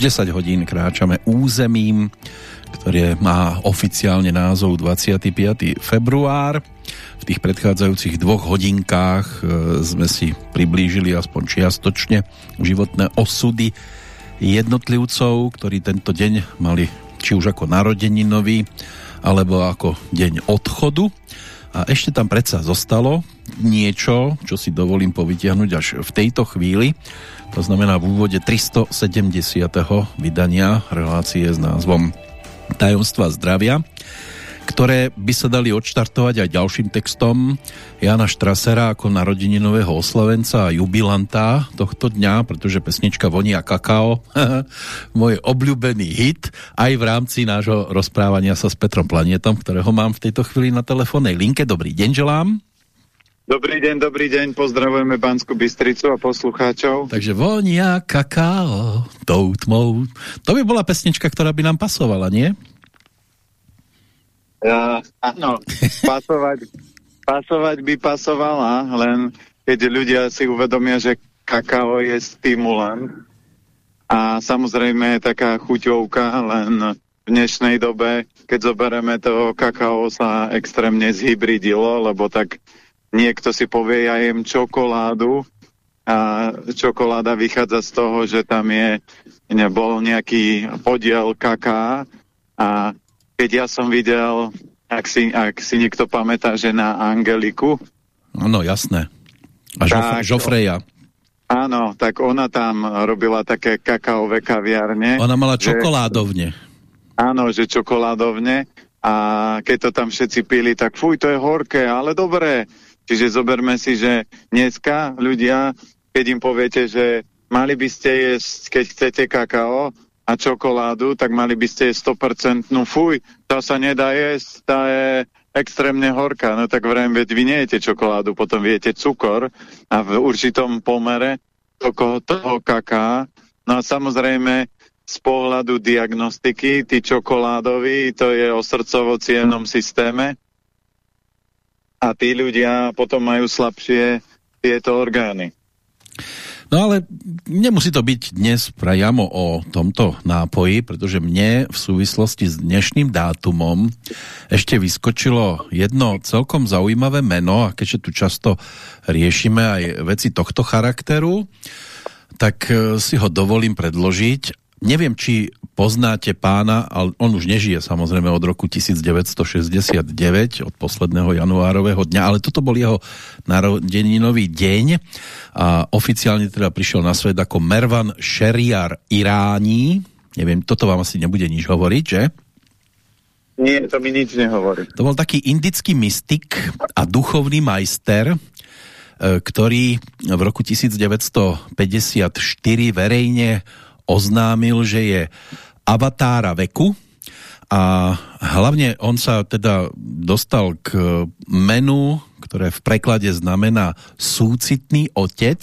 Už 10 hodín kráčame územím, ktoré má oficiálne názov 25. február. V tých predchádzajúcich dvoch hodinkách e, sme si priblížili aspoň čiastočne životné osudy jednotlivcov, ktorí tento deň mali či už ako narodeninový, alebo ako deň odchodu. A ešte tam predsa zostalo niečo, čo si dovolím povytiahnuť až v tejto chvíli. To znamená v úvode 370. vydania relácie s názvom Tajomstva zdravia ktoré by sa dali odštartovať aj ďalším textom Jana Štrasera ako narodeninového oslovenca a jubilanta tohto dňa, pretože pesnička Vonia kakao, môj obľúbený hit, aj v rámci nášho rozprávania sa s Petrom Planetom, ktorého mám v tejto chvíli na telefónnej linke. Dobrý deň želám. Dobrý deň, dobrý deň, pozdravujeme Bansku Bystricu a poslucháčov. Takže vonia kakao, tou tmou. To by bola pesnička, ktorá by nám pasovala, nie? Ja, áno, pasovať, pasovať by pasovala, len keď ľudia si uvedomia, že kakao je stimulant a samozrejme taká chuťovka, len v dnešnej dobe, keď zoberieme to kakao sa extrémne zhybridilo, lebo tak niekto si povie, ja jem čokoládu a čokoláda vychádza z toho, že tam je nebol nejaký podiel kaká a keď ja som videl, ak si, ak si niekto pamätá, že na Angeliku. Áno, jasné. A tak, Žofreja. Áno, tak ona tam robila také kakaové kaviarne. Ona mala čokoládovne. Že, áno, že čokoládovne. A keď to tam všetci pili, tak fuj, to je horké, ale dobré. Čiže zoberme si, že dneska ľudia, keď im poviete, že mali by ste jesť, keď chcete kakao, a čokoládu, tak mali by ste 100% no fuj, tá sa nedá jesť, tá je extrémne horká. No tak vrajím, veď vy nejete čokoládu, potom viete cukor a v určitom pomere toho, toho kaká. No a samozrejme z pohľadu diagnostiky, tí čokoládoví, to je o srdcovo systéme a tí ľudia potom majú slabšie tieto orgány. No ale nemusí to byť dnes priamo o tomto nápoji, pretože mne v súvislosti s dnešným dátumom ešte vyskočilo jedno celkom zaujímavé meno a keďže tu často riešime aj veci tohto charakteru, tak e, si ho dovolím predložiť. Neviem, či poznáte pána, ale on už nežije samozrejme od roku 1969, od posledného januárového dňa, ale toto bol jeho narodeninový deň a oficiálne teda prišiel na svet ako Mervan Šeriar Iráni. Neviem, toto vám asi nebude nič hovoriť, že? Nie, to mi nič nehovorí. To bol taký indický mystik a duchovný majster, e, ktorý v roku 1954 verejne oznámil, že je avatára veku a hlavne on sa teda dostal k menu, ktoré v preklade znamená súcitný otec.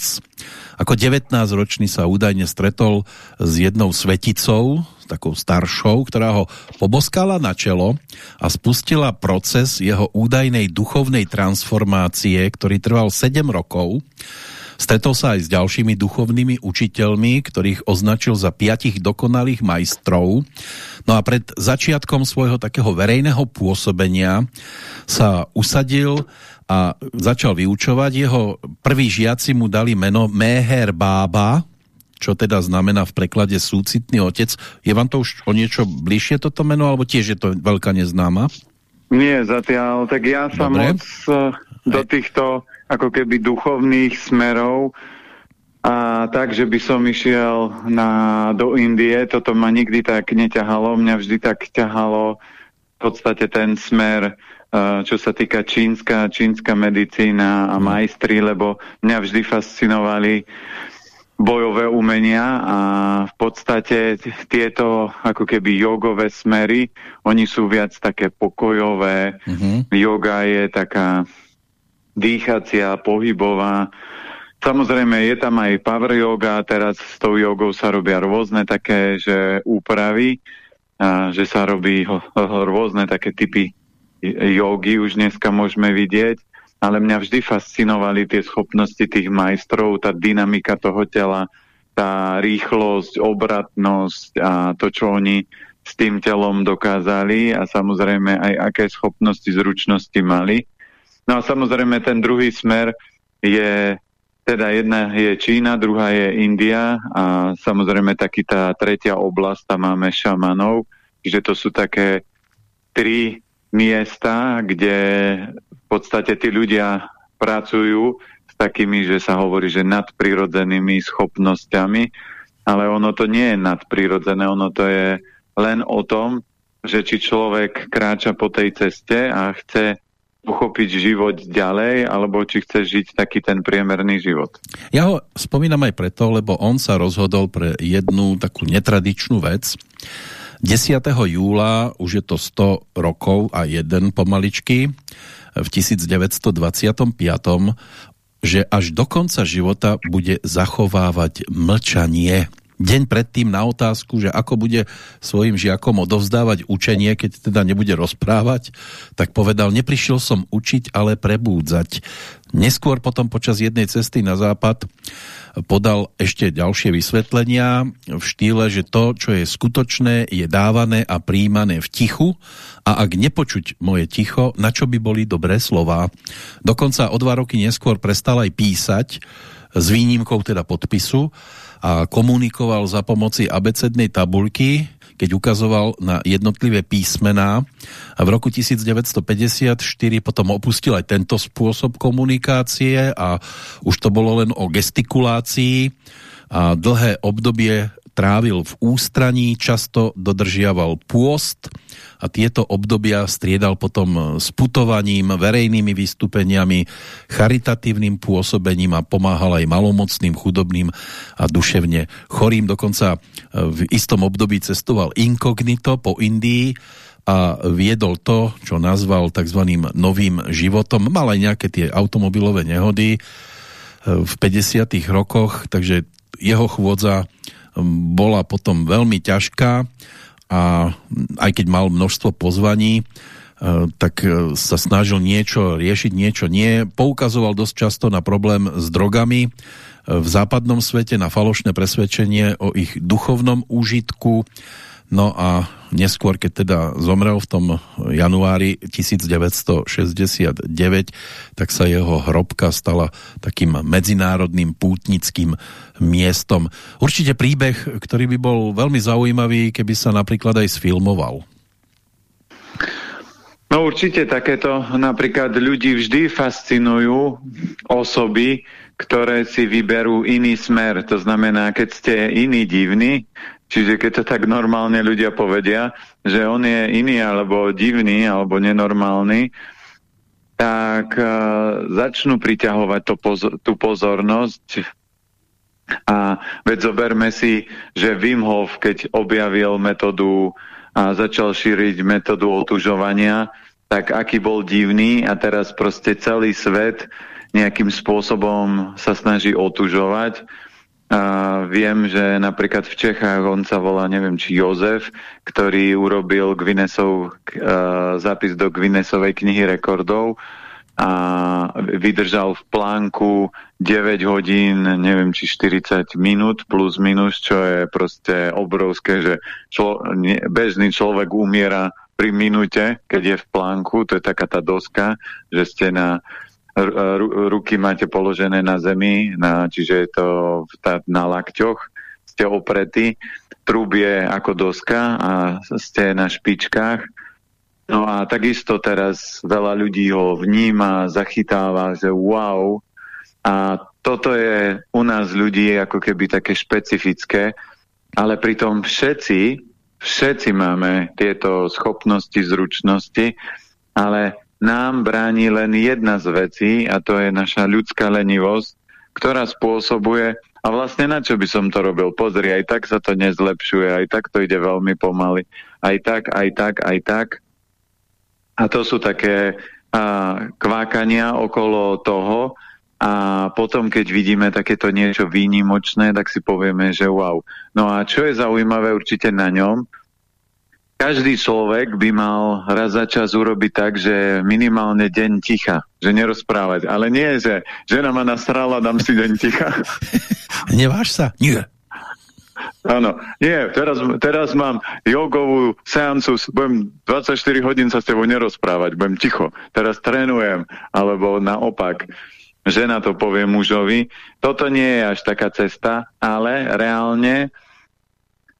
Ako 19-ročný sa údajne stretol s jednou sveticou, takou staršou, ktorá ho poboskala na čelo a spustila proces jeho údajnej duchovnej transformácie, ktorý trval 7 rokov Stretol sa aj s ďalšími duchovnými učiteľmi, ktorých označil za piatich dokonalých majstrov. No a pred začiatkom svojho takého verejného pôsobenia sa usadil a začal vyučovať. Jeho prví žiaci mu dali meno Méher Bába, čo teda znamená v preklade súcitný otec. Je vám to už o niečo bližšie toto meno, alebo tiež je to veľká neznáma? Nie, zatiaľ. Tak ja sa Dobre. moc uh, do týchto ako keby duchovných smerov a tak, že by som išiel na, do Indie, toto ma nikdy tak neťahalo, mňa vždy tak ťahalo v podstate ten smer, uh, čo sa týka čínska, čínska medicína a mhm. majstri, lebo mňa vždy fascinovali bojové umenia a v podstate tieto ako keby jogové smery, oni sú viac také pokojové, mm -hmm. yoga je taká dýchacia, pohybová. Samozrejme je tam aj power yoga, teraz s tou jogou sa robia rôzne také, že úpravy, a že sa robí rôzne také typy jogy, už dneska môžeme vidieť, ale mňa vždy fascinovali tie schopnosti tých majstrov, tá dynamika toho tela, tá rýchlosť, obratnosť a to, čo oni s tým telom dokázali a samozrejme aj aké schopnosti, zručnosti mali. No a samozrejme ten druhý smer je, teda jedna je Čína, druhá je India a samozrejme taký tá tretia oblasť, tam máme šamanov, že to sú také tri miesta, kde v podstate tí ľudia pracujú s takými, že sa hovorí, že nadprirodzenými schopnosťami, ale ono to nie je nadprirodzené, ono to je len o tom, že či človek kráča po tej ceste a chce pochopiť život ďalej, alebo či chce žiť taký ten priemerný život. Ja ho spomínam aj preto, lebo on sa rozhodol pre jednu takú netradičnú vec. 10. júla, už je to 100 rokov a jeden pomaličky, v 1925 že až do konca života bude zachovávať mlčanie deň predtým na otázku, že ako bude svojim žiakom odovzdávať učenie, keď teda nebude rozprávať, tak povedal, neprišiel som učiť, ale prebúdzať. Neskôr potom počas jednej cesty na západ podal ešte ďalšie vysvetlenia v štýle, že to, čo je skutočné, je dávané a príjmané v tichu a ak nepočuť moje ticho, na čo by boli dobré slová. Dokonca o dva roky neskôr prestal aj písať, s výnimkou teda podpisu a komunikoval za pomoci abecednej tabuľky, keď ukazoval na jednotlivé písmená. A v roku 1954 potom opustil aj tento spôsob komunikácie a už to bolo len o gestikulácii a dlhé obdobie trávil v ústraní, často dodržiaval pôst a tieto obdobia striedal potom s putovaním, verejnými vystúpeniami, charitatívnym pôsobením a pomáhal aj malomocným, chudobným a duševne chorým. Dokonca e, v istom období cestoval inkognito po Indii a viedol to, čo nazval tzv. novým životom. Mal aj nejaké tie automobilové nehody e, v 50. rokoch, takže jeho chôdza bola potom veľmi ťažká a aj keď mal množstvo pozvaní, e, tak e, sa snažil niečo riešiť, niečo nie. Poukazoval dosť často na problém s drogami e, v západnom svete, na falošné presvedčenie o ich duchovnom úžitku. No a neskôr, keď teda zomrel v tom januári 1969, tak sa jeho hrobka stala takým medzinárodným pútnickým miestom. Určite príbeh, ktorý by bol veľmi zaujímavý, keby sa napríklad aj sfilmoval. No určite takéto napríklad ľudí vždy fascinujú osoby, ktoré si vyberú iný smer. To znamená, keď ste iný divný, čiže keď to tak normálne ľudia povedia, že on je iný alebo divný alebo nenormálny, tak uh, začnú priťahovať to pozor tú pozornosť a veď zoberme si, že Wim Hof, keď objavil metódu a začal šíriť metódu otužovania, tak aký bol divný a teraz proste celý svet nejakým spôsobom sa snaží otužovať. A viem, že napríklad v Čechách on sa volá, neviem, či Jozef, ktorý urobil Guinnessov, uh, zápis do Guinnessovej knihy rekordov a vydržal v plánku 9 hodín, neviem či 40 minút plus minus, čo je proste obrovské, že člo, ne, bežný človek umiera pri minúte, keď je v plánku, to je taká tá doska, že ste na ruky máte položené na zemi, na, čiže je to na lakťoch, ste opretí, trúb je ako doska a ste na špičkách. No a takisto teraz veľa ľudí ho vníma, zachytáva, že wow. A toto je u nás ľudí ako keby také špecifické, ale pritom všetci, všetci máme tieto schopnosti, zručnosti, ale nám bráni len jedna z vecí a to je naša ľudská lenivosť, ktorá spôsobuje, a vlastne na čo by som to robil? Pozri, aj tak sa to nezlepšuje, aj tak to ide veľmi pomaly, aj tak, aj tak, aj tak. A to sú také a, kvákania okolo toho a potom, keď vidíme takéto niečo výnimočné, tak si povieme, že wow. No a čo je zaujímavé určite na ňom, každý človek by mal raz za čas urobiť tak, že minimálne deň ticha, že nerozprávať. Ale nie, že žena ma nasrala, dám si deň ticha. Neváš sa? Nie. Áno, nie, teraz, teraz mám jogovú seancu, budem 24 hodín sa s tebou nerozprávať, budem ticho, teraz trénujem, alebo naopak, žena to povie mužovi. Toto nie je až taká cesta, ale reálne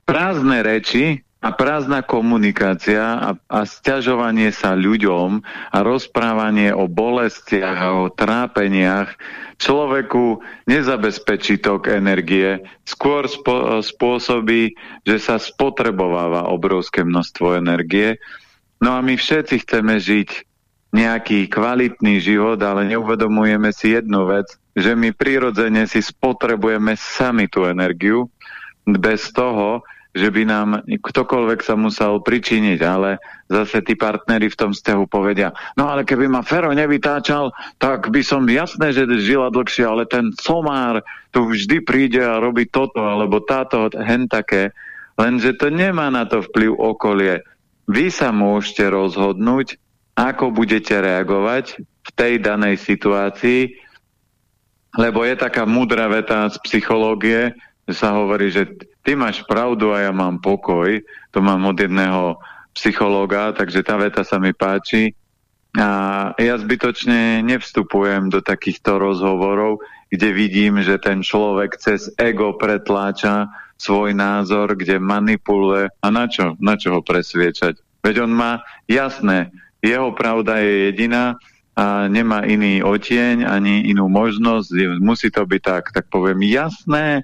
prázdne reči a prázdna komunikácia a, a stiažovanie sa ľuďom a rozprávanie o bolestiach a o trápeniach človeku nezabezpečí tok energie, skôr spo, spôsobí, že sa spotrebováva obrovské množstvo energie. No a my všetci chceme žiť nejaký kvalitný život, ale neuvedomujeme si jednu vec, že my prirodzene si spotrebujeme sami tú energiu bez toho, že by nám ktokoľvek sa musel pričiniť, ale zase tí partnery v tom vzťahu povedia, no ale keby ma Fero nevytáčal, tak by som jasné, že žila dlhšie, ale ten somár tu vždy príde a robí toto, alebo táto hen také, lenže to nemá na to vplyv okolie. Vy sa môžete rozhodnúť, ako budete reagovať v tej danej situácii, lebo je taká múdra veta z psychológie, sa hovorí, že ty máš pravdu a ja mám pokoj. To mám od jedného psychológa, takže tá veta sa mi páči. A ja zbytočne nevstupujem do takýchto rozhovorov, kde vidím, že ten človek cez ego pretláča svoj názor, kde manipuluje. A na čo? Na čo ho presviečať? Veď on má jasné, jeho pravda je jediná a nemá iný otieň ani inú možnosť, musí to byť tak. Tak poviem, jasné,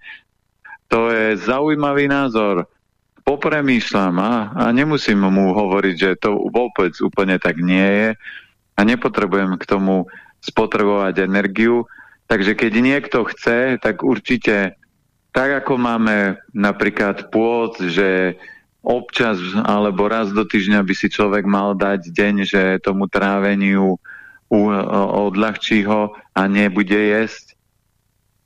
to je zaujímavý názor. Popremýšľam a, a nemusím mu hovoriť, že to vôbec úplne tak nie je a nepotrebujem k tomu spotrebovať energiu. Takže keď niekto chce, tak určite tak ako máme napríklad pôd, že občas alebo raz do týždňa by si človek mal dať deň, že tomu tráveniu odľahčí ho a nebude jesť,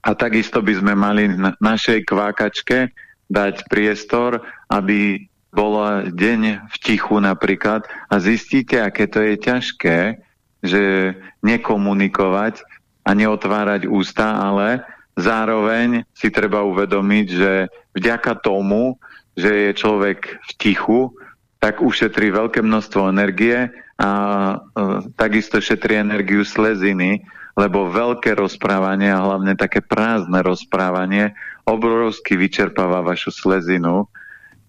a takisto by sme mali na našej kvákačke dať priestor, aby bola deň v tichu napríklad. A zistíte, aké to je ťažké, že nekomunikovať a neotvárať ústa, ale zároveň si treba uvedomiť, že vďaka tomu, že je človek v tichu, tak ušetrí veľké množstvo energie a e, takisto šetrí energiu sleziny, lebo veľké rozprávanie a hlavne také prázdne rozprávanie obrovsky vyčerpáva vašu slezinu.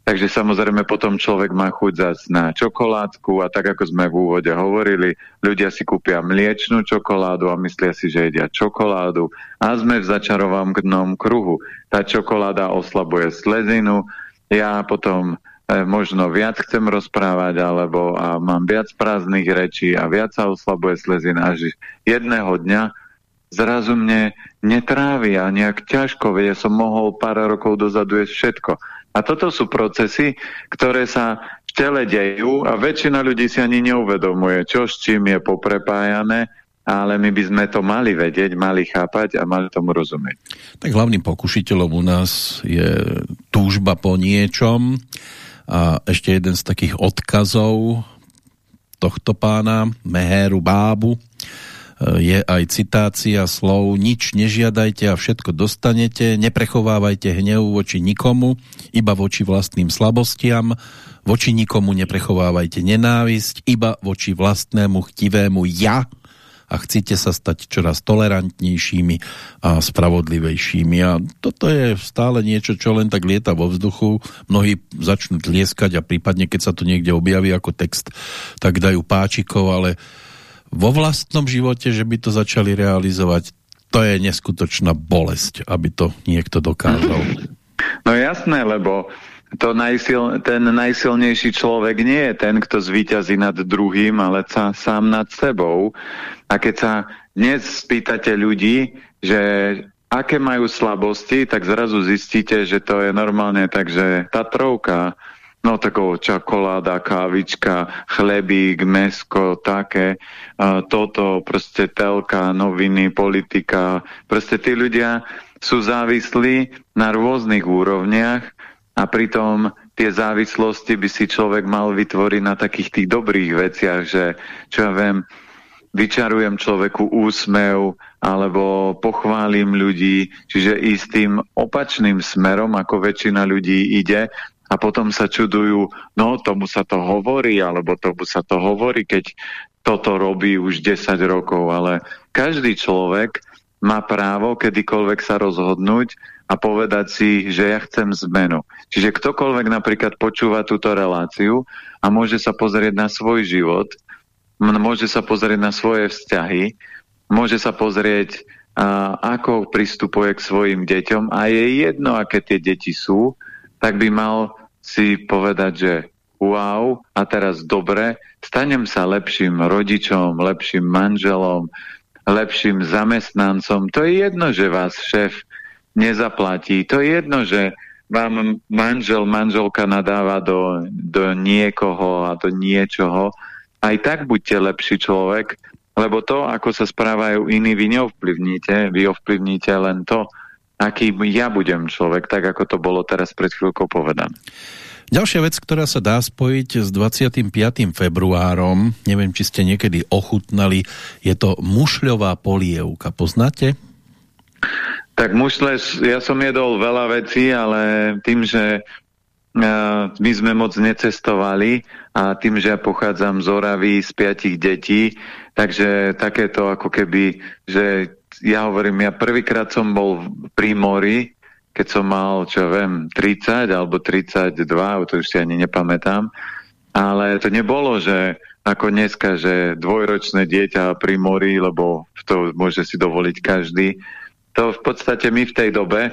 Takže samozrejme potom človek má chuť zase na čokoládku a tak ako sme v úvode hovorili, ľudia si kúpia mliečnú čokoládu a myslia si, že jedia čokoládu a sme v začarovanom kruhu. Tá čokoláda oslabuje slezinu, ja potom možno viac chcem rozprávať, alebo a mám viac prázdnych rečí a viac sa oslabuje slezina, až jedného dňa zrazu mne netrávi a nejak ťažko, veď ja som mohol pár rokov dozadu jesť všetko. A toto sú procesy, ktoré sa v tele dejú a väčšina ľudí si ani neuvedomuje, čo s čím je poprepájané, ale my by sme to mali vedieť, mali chápať a mali tomu rozumieť. Tak hlavným pokušiteľom u nás je túžba po niečom, a ešte jeden z takých odkazov tohto pána, Meheru Bábu, e, je aj citácia slov nič nežiadajte a všetko dostanete, neprechovávajte hnev voči nikomu, iba voči vlastným slabostiam, voči nikomu neprechovávajte nenávisť, iba voči vlastnému chtivému ja, a chcete sa stať čoraz tolerantnejšími a spravodlivejšími. A toto je stále niečo, čo len tak lieta vo vzduchu. Mnohí začnú tlieskať a prípadne, keď sa to niekde objaví ako text, tak dajú páčikov, ale vo vlastnom živote, že by to začali realizovať, to je neskutočná bolesť, aby to niekto dokázal. No jasné, lebo to najsil, ten najsilnejší človek nie je ten, kto zvíťazí nad druhým, ale sa, sám nad sebou. A keď sa dnes spýtate ľudí, že aké majú slabosti, tak zrazu zistíte, že to je normálne takže Tatrovka, no takou čokoláda, kávička, chlebík, mesko, také, a toto, proste telka, noviny, politika. Proste tí ľudia sú závislí na rôznych úrovniach a pritom tie závislosti by si človek mal vytvoriť na takých tých dobrých veciach, že čo ja viem, vyčarujem človeku úsmev alebo pochválim ľudí, čiže ísť tým opačným smerom, ako väčšina ľudí ide a potom sa čudujú, no tomu sa to hovorí, alebo tomu sa to hovorí, keď toto robí už 10 rokov, ale každý človek má právo kedykoľvek sa rozhodnúť a povedať si, že ja chcem zmenu. Čiže ktokoľvek napríklad počúva túto reláciu a môže sa pozrieť na svoj život, môže sa pozrieť na svoje vzťahy, môže sa pozrieť, ako pristupuje k svojim deťom a je jedno, aké tie deti sú, tak by mal si povedať, že wow, a teraz dobre, stanem sa lepším rodičom, lepším manželom, lepším zamestnancom. To je jedno, že vás šéf nezaplatí. To je jedno, že vám manžel, manželka nadáva do, do niekoho a do niečoho. Aj tak buďte lepší človek, lebo to, ako sa správajú iní, vy neovplyvníte. Vy ovplyvníte len to, aký ja budem človek, tak ako to bolo teraz pred chvíľkou povedané. Ďalšia vec, ktorá sa dá spojiť s 25. februárom, neviem, či ste niekedy ochutnali, je to mušľová polievka. Poznáte? Tak mušle, ja som jedol veľa vecí, ale tým, že uh, my sme moc necestovali a tým, že ja pochádzam z Oravy z piatich detí, takže takéto ako keby, že ja hovorím, ja prvýkrát som bol pri mori, keď som mal, čo viem, 30 alebo 32, to už si ani nepamätám, ale to nebolo, že ako dneska, že dvojročné dieťa pri mori, lebo to môže si dovoliť každý. To v podstate my v tej dobe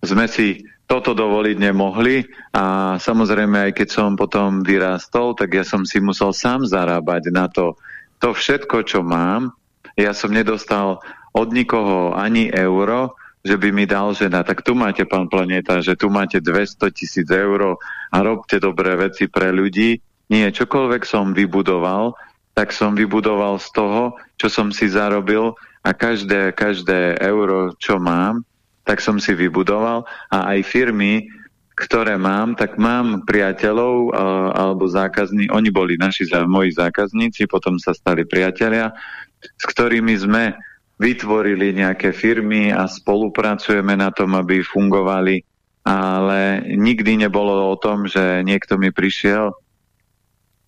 sme si toto dovoliť nemohli a samozrejme aj keď som potom vyrástol, tak ja som si musel sám zarábať na to. To všetko, čo mám, ja som nedostal od nikoho ani euro, že by mi dal žena, tak tu máte, pán Planeta, že tu máte 200 tisíc eur a robte dobré veci pre ľudí. Nie, čokoľvek som vybudoval, tak som vybudoval z toho, čo som si zarobil a každé, každé euro, čo mám, tak som si vybudoval. A aj firmy, ktoré mám, tak mám priateľov alebo zákazní, oni boli naši moji zákazníci, potom sa stali priatelia, s ktorými sme vytvorili nejaké firmy a spolupracujeme na tom, aby fungovali, ale nikdy nebolo o tom, že niekto mi prišiel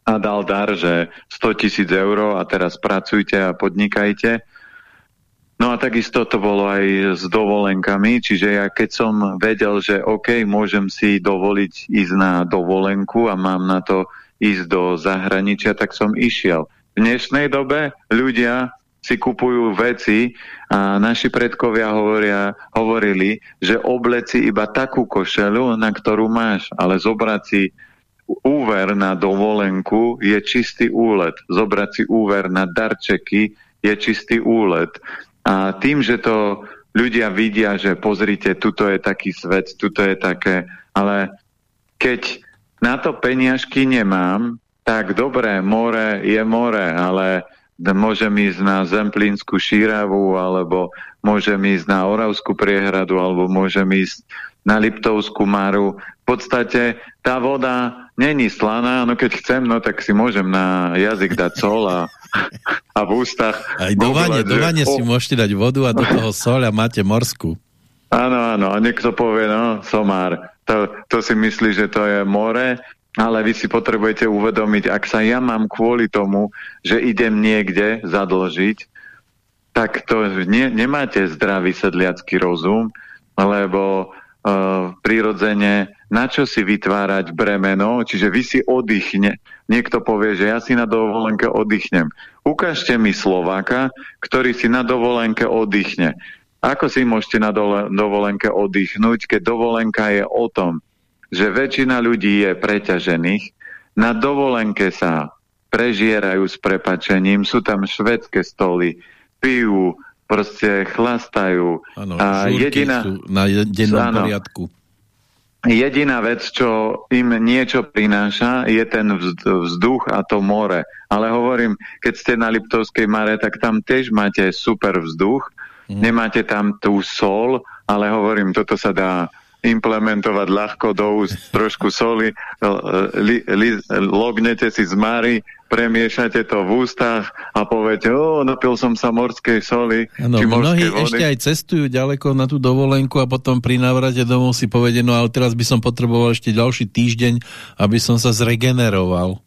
a dal dar, že 100 tisíc eur a teraz pracujte a podnikajte. No a takisto to bolo aj s dovolenkami, čiže ja keď som vedel, že OK, môžem si dovoliť ísť na dovolenku a mám na to ísť do zahraničia, tak som išiel. V dnešnej dobe ľudia si kupujú veci a naši predkovia hovoria, hovorili, že obleci iba takú košelu, na ktorú máš, ale zobrať si úver na dovolenku je čistý úlet. Zobrať si úver na darčeky je čistý úlet. A tým, že to ľudia vidia, že pozrite, tuto je taký svet, tuto je také, ale keď na to peniažky nemám, tak dobré, more je more, ale môžem ísť na Zemplínsku šíravu, alebo môžem ísť na Oravskú priehradu, alebo môžem ísť na Liptovskú maru. V podstate tá voda není slaná, no keď chcem, no tak si môžem na jazyk dať sol a, a v ústach... Aj do vane, do vane si môžete dať vodu a do toho sol a máte morskú. Áno, áno, a niekto povie, no, somár, to, to si myslí, že to je more, ale vy si potrebujete uvedomiť, ak sa ja mám kvôli tomu, že idem niekde zadlžiť, tak to ne, nemáte zdravý sedliacký rozum, lebo uh, prirodzene na čo si vytvárať bremeno, čiže vy si oddychne. Niekto povie, že ja si na dovolenke oddychnem. Ukážte mi Slováka, ktorý si na dovolenke oddychne. Ako si môžete na dovolenke oddychnúť, keď dovolenka je o tom, že väčšina ľudí je preťažených, na dovolenke sa prežierajú s prepačením, sú tam švedské stoly, pijú, proste chlastajú. Ano, a jediná, sú na dennom áno, poriadku. Jediná vec, čo im niečo prináša, je ten vzduch a to more. Ale hovorím, keď ste na Liptovskej mare, tak tam tiež máte super vzduch, mm. nemáte tam tú sol, ale hovorím, toto sa dá implementovať ľahko do úst trošku soli, li, li, lognete si z Mary, premiešate to v ústach a poviete, o, napil som sa morskej soli. Ano, či mnohí vody. ešte aj cestujú ďaleko na tú dovolenku a potom pri návrate domov si povedie, no ale teraz by som potreboval ešte ďalší týždeň, aby som sa zregeneroval.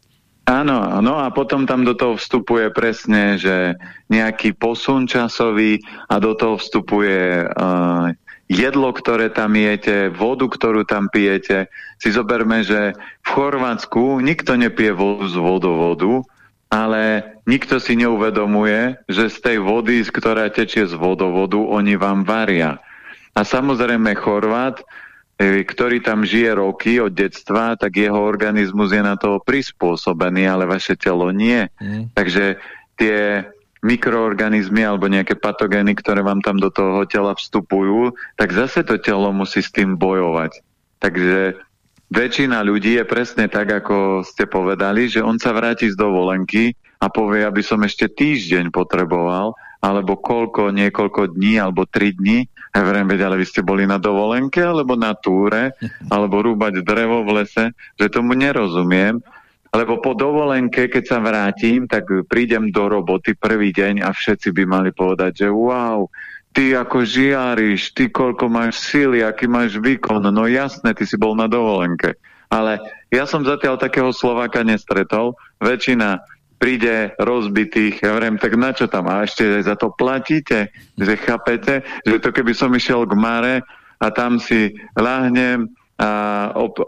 Áno, no a potom tam do toho vstupuje presne, že nejaký posun časový a do toho vstupuje uh, jedlo, ktoré tam jete, vodu, ktorú tam pijete. Si zoberme, že v Chorvátsku nikto nepije vodu z vodovodu, ale nikto si neuvedomuje, že z tej vody, ktorá tečie z vodovodu, oni vám varia. A samozrejme Chorvát E, ktorý tam žije roky od detstva, tak jeho organizmus je na to prispôsobený, ale vaše telo nie. Mm. Takže tie mikroorganizmy alebo nejaké patogény, ktoré vám tam do toho tela vstupujú, tak zase to telo musí s tým bojovať. Takže väčšina ľudí je presne tak, ako ste povedali, že on sa vráti z dovolenky a povie, aby som ešte týždeň potreboval, alebo koľko, niekoľko dní, alebo tri dní. Ja verím, veď, ale vy ste boli na dovolenke, alebo na túre, alebo rúbať drevo v lese, že tomu nerozumiem. Lebo po dovolenke, keď sa vrátim, tak prídem do roboty prvý deň a všetci by mali povedať, že wow, ty ako žiariš, ty koľko máš síly, aký máš výkon. No jasné, ty si bol na dovolenke. Ale ja som zatiaľ takého Slováka nestretol. Väčšina príde rozbitých, ja hovorím, tak na čo tam? A ešte za to platíte, že chápete, že to keby som išiel k Mare a tam si láhnem a op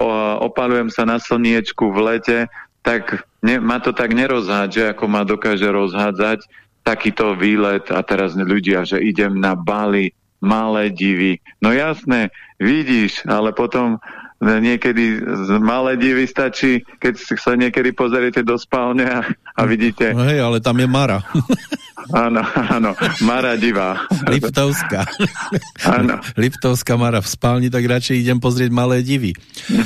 opalujem sa na slniečku v lete, tak ne, ma to tak nerozhádže, ako ma dokáže rozhádzať takýto výlet a teraz ľudia, že idem na Bali, malé divy. No jasné, vidíš, ale potom niekedy z malé divy stačí, keď sa niekedy pozriete do spálne a, a vidíte... No hej, ale tam je Mara. áno, áno, Mara divá. Liptovská. áno. Liptovská Mara v spálni, tak radšej idem pozrieť malé divy.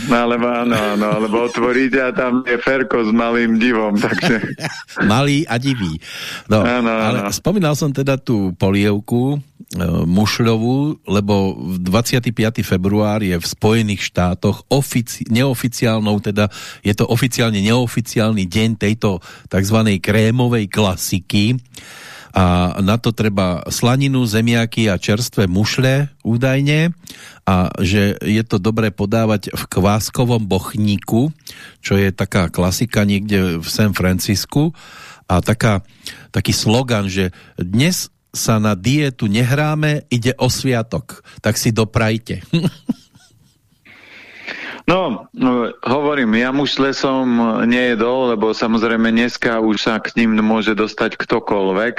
No, alebo áno, áno, alebo otvoríte a tam je Ferko s malým divom, takže... Malý a divý. No, áno, áno. ale spomínal som teda tú polievku, E, mušľovú, lebo 25. február je v Spojených štátoch ofici neoficiálnou, teda je to oficiálne neoficiálny deň tejto tzv. krémovej klasiky a na to treba slaninu, zemiaky a čerstvé mušle údajne a že je to dobré podávať v kváskovom bochníku, čo je taká klasika niekde v San Francisku a taká, taký slogan, že dnes sa na dietu nehráme, ide o sviatok. Tak si doprajte. No, no, hovorím, ja mušle som nejedol, lebo samozrejme dneska už sa k ním môže dostať ktokoľvek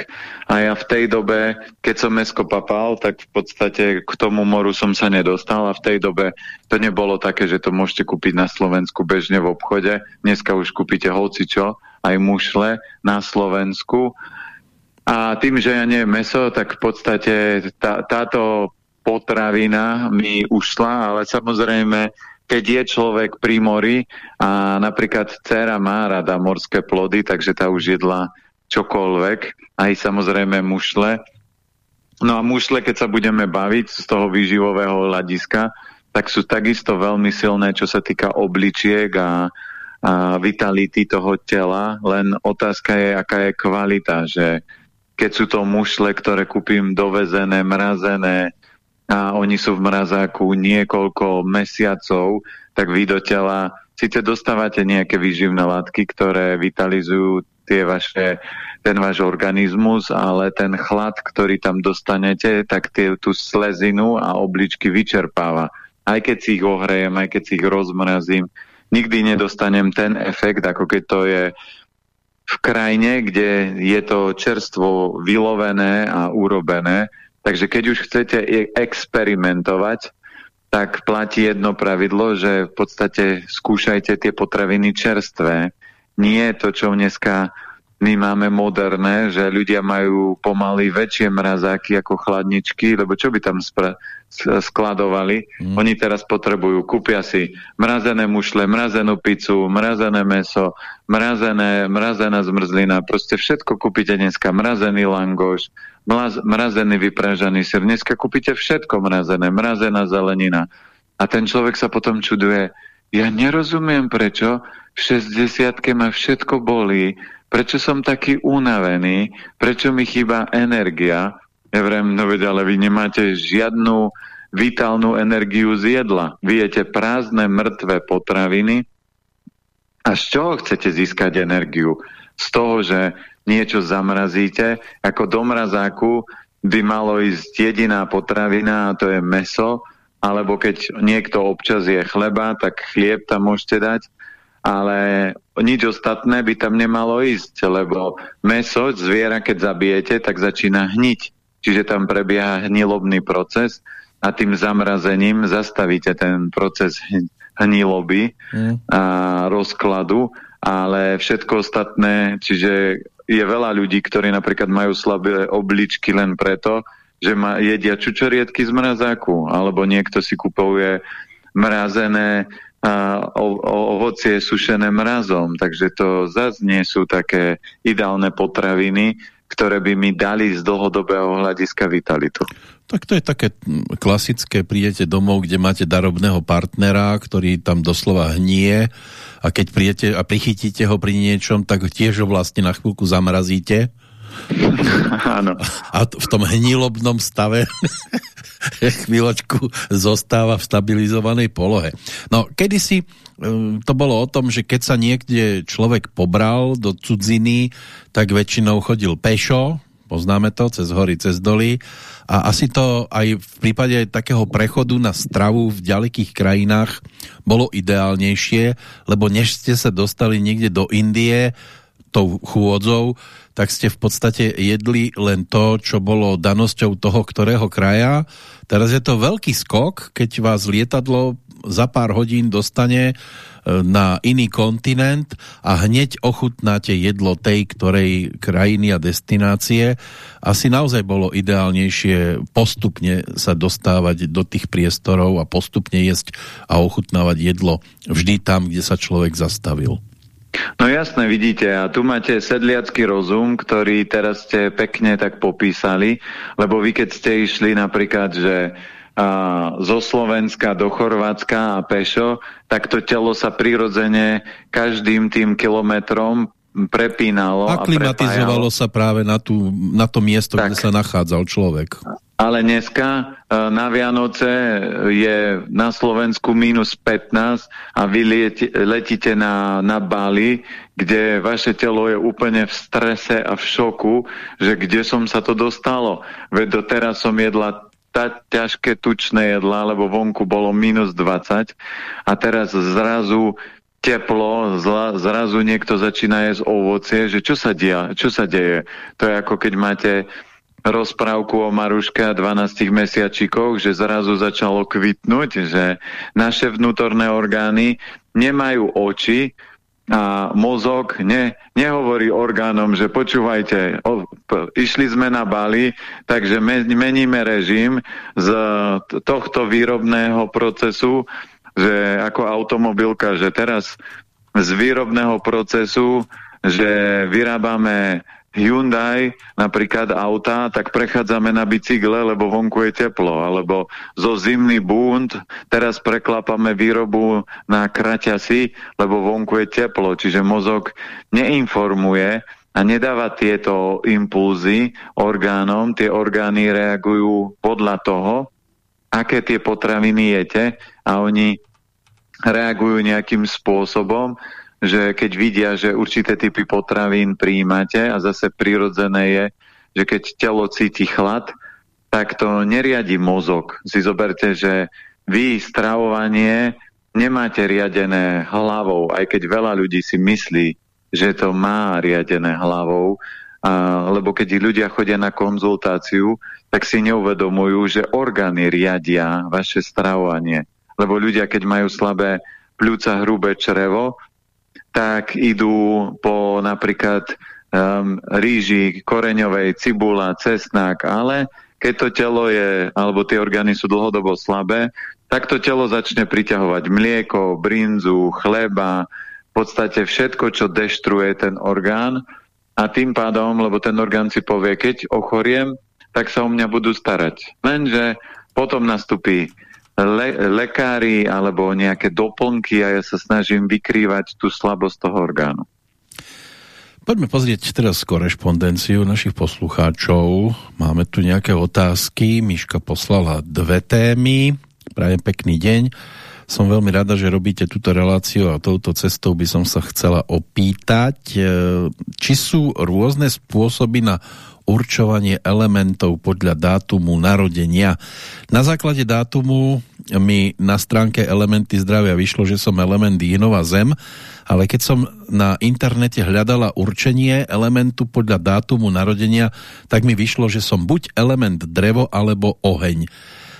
a ja v tej dobe, keď som mesko papal, tak v podstate k tomu moru som sa nedostal a v tej dobe to nebolo také, že to môžete kúpiť na Slovensku bežne v obchode. Dneska už kúpite hocičo, aj mušle na Slovensku a tým, že ja nie meso, tak v podstate tá, táto potravina mi ušla, ale samozrejme, keď je človek pri mori a napríklad dcera má rada morské plody, takže tá už jedla čokoľvek, aj samozrejme mušle. No a mušle, keď sa budeme baviť z toho výživového hľadiska, tak sú takisto veľmi silné, čo sa týka obličiek a, a vitality toho tela, len otázka je, aká je kvalita, že keď sú to mušle, ktoré kúpim dovezené, mrazené a oni sú v mrazáku niekoľko mesiacov, tak vy do tela síce dostávate nejaké výživné látky, ktoré vitalizujú tie vaše, ten váš organizmus, ale ten chlad, ktorý tam dostanete, tak tie, tú slezinu a obličky vyčerpáva. Aj keď si ich ohrejem, aj keď si ich rozmrazím, nikdy nedostanem ten efekt, ako keď to je v krajine, kde je to čerstvo vylovené a urobené. Takže keď už chcete experimentovať, tak platí jedno pravidlo, že v podstate skúšajte tie potraviny čerstvé. Nie to, čo dneska my máme moderné, že ľudia majú pomaly väčšie mrazáky ako chladničky, lebo čo by tam skladovali? Mm. Oni teraz potrebujú, kúpia si mrazené mušle, mrazenú pizzu, mrazené meso, mrazené, mrazená zmrzlina, proste všetko kúpite dneska, mrazený langoš, mrazený vypražaný syr, dneska kúpite všetko mrazené, mrazená zelenina. A ten človek sa potom čuduje, ja nerozumiem prečo, v 60 ma všetko bolí, prečo som taký unavený, prečo mi chýba energia. Ja vrem, no veď, ale vy nemáte žiadnu vitálnu energiu z jedla. Vy jete prázdne, mŕtve potraviny. A z čoho chcete získať energiu? Z toho, že niečo zamrazíte, ako do mrazáku by malo ísť jediná potravina a to je meso, alebo keď niekto občas je chleba, tak chlieb tam môžete dať, ale nič ostatné by tam nemalo ísť, lebo meso zviera, keď zabijete, tak začína hniť. Čiže tam prebieha hnilobný proces. A tým zamrazením zastavíte ten proces hniloby mm. a rozkladu, ale všetko ostatné, čiže je veľa ľudí, ktorí napríklad majú slabé obličky len preto, že ma, jedia čučoriedky z mrazáku, alebo niekto si kupuje mrazené a, o, o, ovocie sušené mrazom, takže to zase nie sú také ideálne potraviny, ktoré by mi dali z dlhodobého hľadiska vitalitu. Tak to je také klasické, prídete domov, kde máte darobného partnera, ktorý tam doslova hnie a keď prídete a prichytíte ho pri niečom, tak tiež ho vlastne na chvíľku zamrazíte. Áno. A v tom hnilobnom stave chvíľočku zostáva v stabilizovanej polohe. No, kedysi um, to bolo o tom, že keď sa niekde človek pobral do cudziny, tak väčšinou chodil pešo, poznáme to, cez hory, cez doly a asi to aj v prípade takého prechodu na stravu v ďalekých krajinách bolo ideálnejšie, lebo než ste sa dostali niekde do Indie tou chôdzou, tak ste v podstate jedli len to, čo bolo danosťou toho, ktorého kraja. Teraz je to veľký skok, keď vás lietadlo za pár hodín dostane na iný kontinent a hneď ochutnáte jedlo tej ktorej krajiny a destinácie. Asi naozaj bolo ideálnejšie postupne sa dostávať do tých priestorov a postupne jesť a ochutnávať jedlo vždy tam, kde sa človek zastavil. No jasné, vidíte, a tu máte sedliacký rozum, ktorý teraz ste pekne tak popísali, lebo vy keď ste išli napríklad, že zo Slovenska do Chorvátska a pešo, tak to telo sa prirodzene každým tým kilometrom prepínalo. Aklimatizovalo sa práve na, tú, na to miesto, tak. kde sa nachádzal človek. Ale dneska e, na Vianoce je na Slovensku minus 15 a vy lieti, letíte na, na Bali, kde vaše telo je úplne v strese a v šoku, že kde som sa to dostalo. Veď doteraz som jedla ťažké tučné jedlá, lebo vonku bolo minus 20 a teraz zrazu teplo, zla, zrazu niekto začína jesť ovocie, že čo sa, dia, čo sa deje? To je ako keď máte rozprávku o Maruške a 12 mesiačikoch, že zrazu začalo kvitnúť, že naše vnútorné orgány nemajú oči, a mozog ne, nehovorí orgánom, že počúvajte, o, p, išli sme na Bali, takže me, meníme režim z tohto výrobného procesu, že ako automobilka, že teraz z výrobného procesu, že vyrábame Hyundai, napríklad auta, tak prechádzame na bicykle, lebo vonku je teplo, alebo zo zimný bund, teraz preklapame výrobu na kraťasy, lebo vonku je teplo, čiže mozog neinformuje a nedáva tieto impulzy orgánom, tie orgány reagujú podľa toho, aké tie potraviny jete a oni reagujú nejakým spôsobom, že keď vidia, že určité typy potravín príjmate a zase prirodzené je, že keď telo cíti chlad, tak to neriadi mozog. Si zoberte, že vy stravovanie nemáte riadené hlavou, aj keď veľa ľudí si myslí, že to má riadené hlavou, a, lebo keď ľudia chodia na konzultáciu, tak si neuvedomujú, že orgány riadia vaše stravovanie. Lebo ľudia, keď majú slabé pľúca, hrubé črevo, tak idú po napríklad um, ríži, koreňovej, cibula, cesnák, ale keď to telo je, alebo tie orgány sú dlhodobo slabé, tak to telo začne priťahovať mlieko, brinzu, chleba, v podstate všetko, čo deštruje ten orgán a tým pádom, lebo ten orgán si povie, keď ochoriem, tak sa o mňa budú starať. Lenže potom nastupí le lekári alebo nejaké doplnky a ja sa snažím vykrývať tú slabosť toho orgánu. Poďme pozrieť teraz korešpondenciu našich poslucháčov. Máme tu nejaké otázky. Miška poslala dve témy. Prajem pekný deň. Som veľmi rada, že robíte túto reláciu a touto cestou by som sa chcela opýtať, e, či sú rôzne spôsoby na určovanie elementov podľa dátumu narodenia. Na základe dátumu mi na stránke Elementy zdravia vyšlo, že som element Jinova Zem, ale keď som na internete hľadala určenie elementu podľa dátumu narodenia, tak mi vyšlo, že som buď element drevo alebo oheň.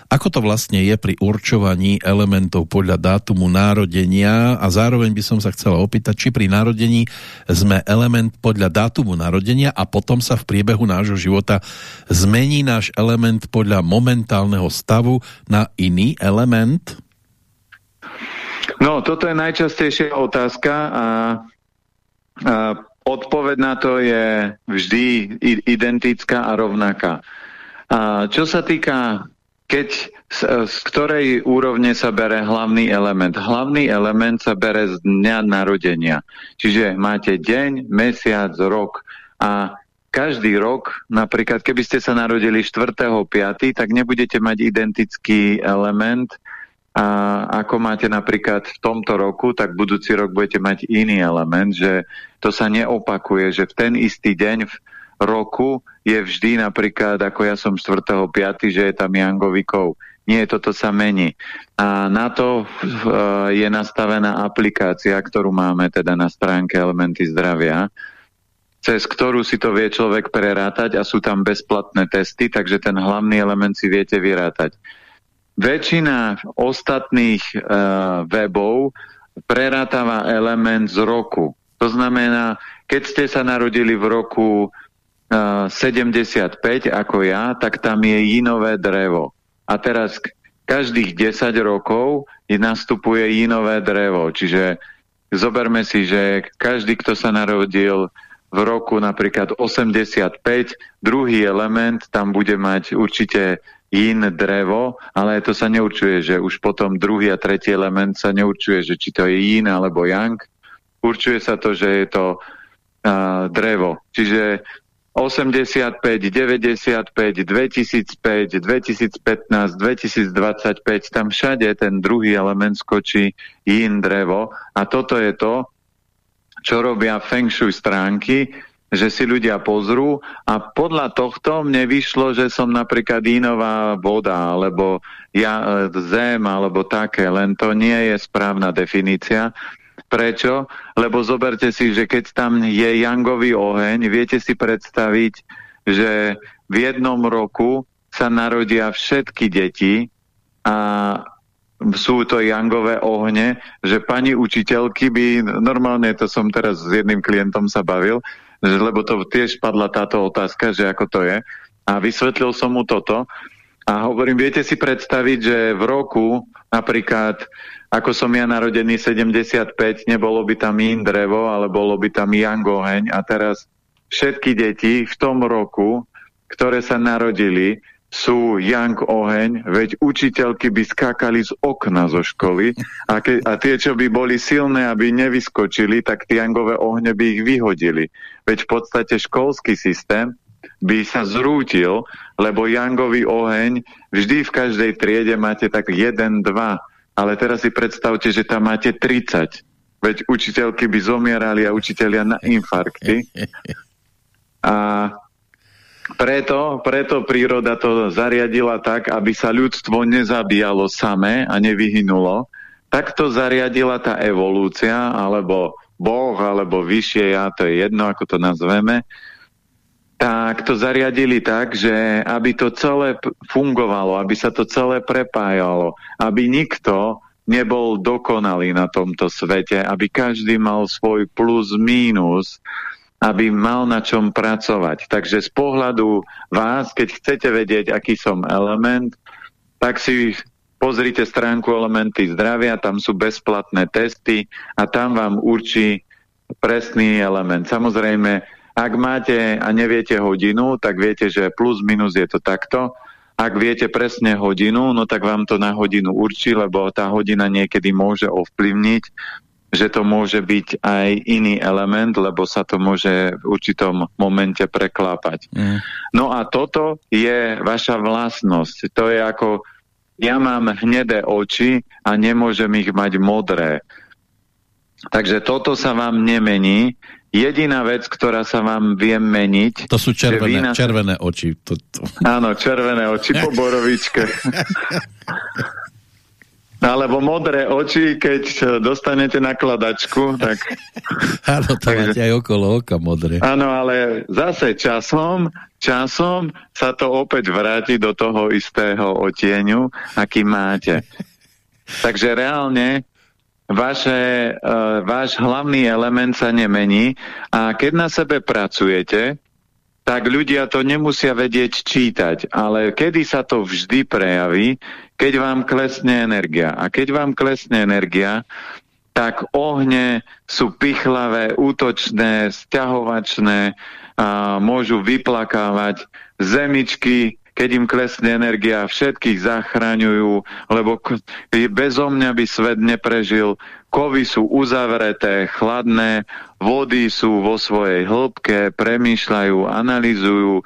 Ako to vlastne je pri určovaní elementov podľa dátumu národenia a zároveň by som sa chcela opýtať, či pri narodení sme element podľa dátumu narodenia a potom sa v priebehu nášho života zmení náš element podľa momentálneho stavu na iný element? No, toto je najčastejšia otázka a, a odpoveď na to je vždy identická a rovnaká. A čo sa týka keď z, z ktorej úrovne sa bere hlavný element? Hlavný element sa bere z dňa narodenia. Čiže máte deň, mesiac, rok a každý rok, napríklad keby ste sa narodili 4.5., tak nebudete mať identický element a ako máte napríklad v tomto roku, tak budúci rok budete mať iný element, že to sa neopakuje, že v ten istý deň roku je vždy napríklad, ako ja som 4.5., že je tam Jangovikov. Nie, toto sa mení. A na to uh, je nastavená aplikácia, ktorú máme teda na stránke Elementy zdravia, cez ktorú si to vie človek prerátať a sú tam bezplatné testy, takže ten hlavný element si viete vyrátať. Väčšina ostatných uh, webov prerátava element z roku. To znamená, keď ste sa narodili v roku 75 ako ja, tak tam je jinové drevo. A teraz každých 10 rokov nastupuje jinové drevo. Čiže zoberme si, že každý, kto sa narodil v roku napríklad 85, druhý element tam bude mať určite yin drevo, ale to sa neurčuje, že už potom druhý a tretí element sa neurčuje, že či to je yin alebo yang. Určuje sa to, že je to uh, drevo. Čiže 85, 95, 2005, 2015, 2025, tam všade ten druhý element skočí yin drevo. A toto je to, čo robia feng shui stránky, že si ľudia pozrú. A podľa tohto mne vyšlo, že som napríklad inová voda alebo ja, e, zem alebo také, len to nie je správna definícia. Prečo? Lebo zoberte si, že keď tam je jangový oheň, viete si predstaviť, že v jednom roku sa narodia všetky deti a sú to jangové ohne, že pani učiteľky by, normálne to som teraz s jedným klientom sa bavil, že, lebo to tiež padla táto otázka, že ako to je. A vysvetlil som mu toto. A hovorím, viete si predstaviť, že v roku napríklad ako som ja narodený 75, nebolo by tam in drevo, ale bolo by tam Yang oheň a teraz všetky deti v tom roku, ktoré sa narodili, sú Yang oheň, veď učiteľky by skákali z okna zo školy a, ke, a tie, čo by boli silné, aby nevyskočili, tak tie Yangové ohne by ich vyhodili. Veď v podstate školský systém by sa zrútil, lebo Yangový oheň vždy v každej triede máte tak jeden, dva ale teraz si predstavte, že tam máte 30. Veď učiteľky by zomierali a učiteľia na infarkty. A preto, preto príroda to zariadila tak, aby sa ľudstvo nezabíjalo samé a nevyhynulo. Tak to zariadila tá evolúcia, alebo Boh, alebo vyššie ja, to je jedno, ako to nazveme, tak to zariadili tak, že aby to celé fungovalo, aby sa to celé prepájalo, aby nikto nebol dokonalý na tomto svete, aby každý mal svoj plus mínus, aby mal na čom pracovať. Takže z pohľadu vás, keď chcete vedieť, aký som element, tak si pozrite stránku Elementy zdravia, tam sú bezplatné testy a tam vám určí presný element. Samozrejme, ak máte a neviete hodinu, tak viete, že plus minus je to takto. ak viete presne hodinu, no tak vám to na hodinu určí, lebo tá hodina niekedy môže ovplyvniť, že to môže byť aj iný element, lebo sa to môže v určitom momente preklápať. Mm. No a toto je vaša vlastnosť. To je ako, ja mám hnedé oči a nemôžem ich mať modré. Takže toto sa vám nemení, Jediná vec, ktorá sa vám vie meniť... To sú červené, na... červené oči. To, to... Áno, červené oči po borovičke. Alebo modré oči, keď dostanete nakladačku, tak... Áno, to Takže... máte aj okolo oka modré. Áno, ale zase časom, časom sa to opäť vráti do toho istého otieňu, aký máte. Takže reálne vaše, uh, váš hlavný element sa nemení a keď na sebe pracujete, tak ľudia to nemusia vedieť čítať, ale kedy sa to vždy prejaví, keď vám klesne energia. A keď vám klesne energia, tak ohne sú pichlavé, útočné, sťahovačné, a môžu vyplakávať zemičky, keď im klesne energia, všetkých zachraňujú, lebo bezo mňa by svet neprežil. Kovy sú uzavreté, chladné, vody sú vo svojej hĺbke, premýšľajú, analizujú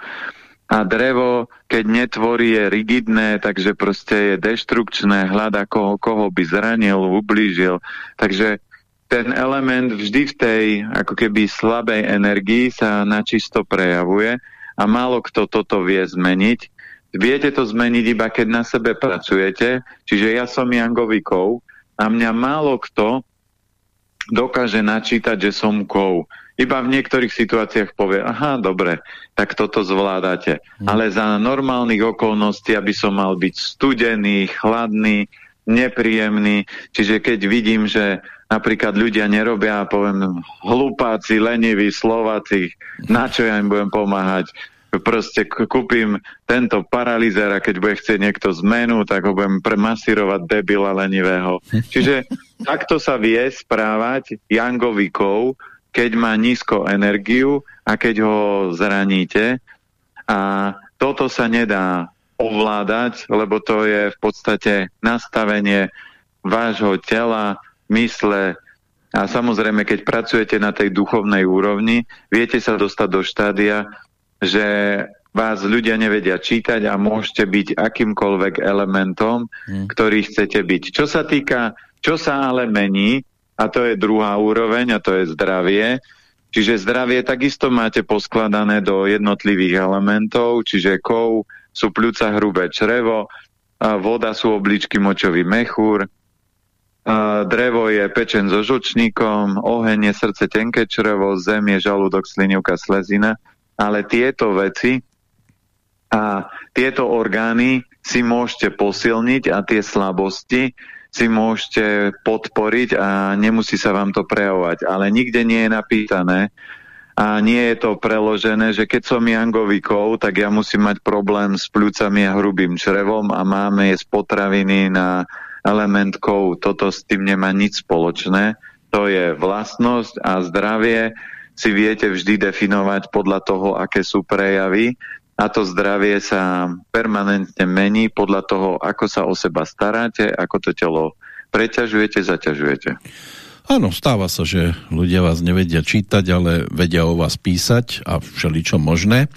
a drevo, keď netvorí, je rigidné, takže proste je deštrukčné, hľada koho, koho by zranil, ublížil. Takže ten element vždy v tej ako keby slabej energii sa načisto prejavuje a málo kto toto vie zmeniť. Viete to zmeniť iba keď na sebe pracujete, čiže ja som Jangovikov a mňa málo kto dokáže načítať, že som kov. Iba v niektorých situáciách povie, aha, dobre, tak toto zvládate. Hmm. Ale za normálnych okolností, aby som mal byť studený, chladný, nepríjemný. Čiže keď vidím, že napríklad ľudia nerobia, poviem, hlupáci, leniví, Slováci, na čo ja im budem pomáhať? Proste kúpim tento paralizér a keď bude chcieť niekto zmenu, tak ho budem premasírovať debila lenivého. Čiže takto sa vie správať Jangovikov, keď má nízko energiu a keď ho zraníte. A toto sa nedá ovládať, lebo to je v podstate nastavenie vášho tela, mysle, a samozrejme, keď pracujete na tej duchovnej úrovni, viete sa dostať do štádia, že vás ľudia nevedia čítať a môžete byť akýmkoľvek elementom, hmm. ktorý chcete byť. Čo sa týka, čo sa ale mení, a to je druhá úroveň, a to je zdravie, čiže zdravie takisto máte poskladané do jednotlivých elementov, čiže kov sú pľúca hrubé črevo, voda sú obličky močový mechúr, drevo je pečen so žočníkom, oheň je srdce tenké črevo, zem je žalúdok, slinivka, slezina ale tieto veci a tieto orgány si môžete posilniť a tie slabosti si môžete podporiť a nemusí sa vám to prejavovať. Ale nikde nie je napísané a nie je to preložené, že keď som Jangovikov, tak ja musím mať problém s pľúcami a hrubým črevom a máme jesť potraviny na elementkov. Toto s tým nemá nič spoločné. To je vlastnosť a zdravie si viete vždy definovať podľa toho, aké sú prejavy a to zdravie sa permanentne mení podľa toho, ako sa o seba staráte, ako to telo preťažujete, zaťažujete. Áno, stáva sa, že ľudia vás nevedia čítať, ale vedia o vás písať a všeličo možné.